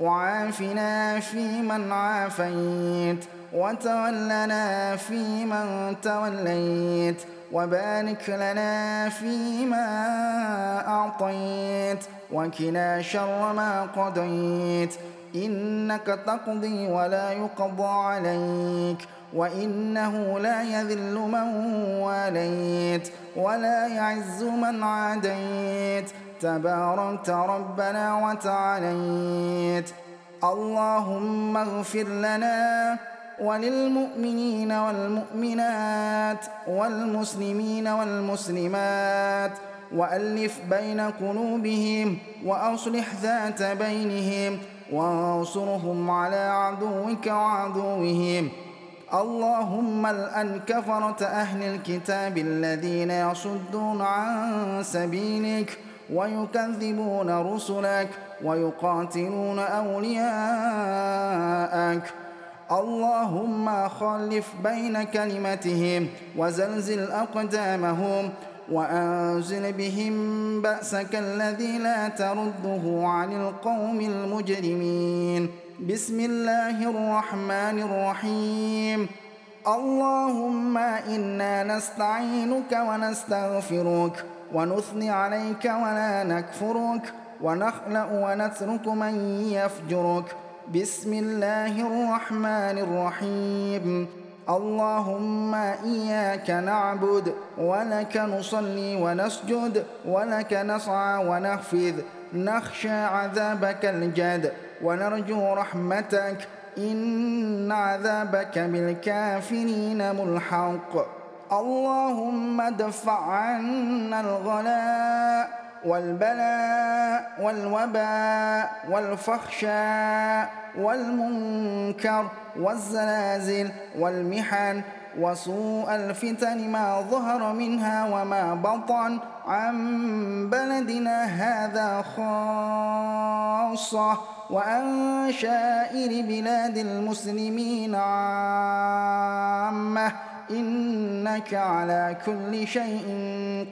وعافنا فيمن عافيت وتولنا فيمن توليت وبارك لنا فيما أعطيت وكنا شر ما قضيت. إنك تقضي ولا يقضى عليك وإنه لا يذل من واليت ولا يعز من عاديت. تباركت ربنا وتعاليت. اللهم اغفر لنا وللمؤمنين والمؤمنات والمسلمين والمسلمات وألف بين قلوبهم وأصلح ذات بينهم وانصرهم على عدوك وعدوهم. اللهم الأن كفرة أهل الكتاب الذين يصدون عن سبيلك ويكذبون رسلك ويقاتلون أولياءك. اللهم خلف بين كلمتهم وزلزل أقدامهم وأنزل بهم بأسك الذي لا ترده عن القوم المجرمين. بسم الله الرحمن الرحيم. اللهم إنا نستعينك ونستغفرك ونثني عليك ولا نكفرك ونخلأ ونترك من يفجرك. بسم الله الرحمن الرحيم. اللهم إياك نعبد ولك نصلي ونسجد ولك نسعى ونخفذ نخشى عذابك الجد ونرجو رحمتك. إن عذابك بالكافرين ملحق. اللهم ادفع عنا الغلاء. والبلاء والوباء والفخشاء والمنكر والزلازل والمحن وسوء الفتن ما ظهر منها وما بطن عن بلدنا هذا خاصة وعن شائر بلاد المسلمين عامة إنك على كل شيء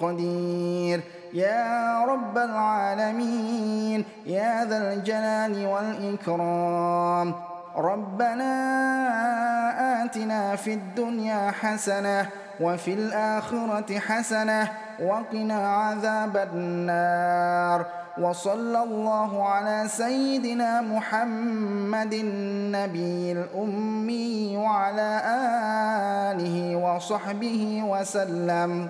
قدير يا رب العالمين يا ذا الجلال والإكرام. ربنا آتنا في الدنيا حسنة وفي الآخرة حسنة وقنا عذاب النار. وصلى الله على سيدنا محمد النبي الأمي وعلى آله وصحبه وسلم.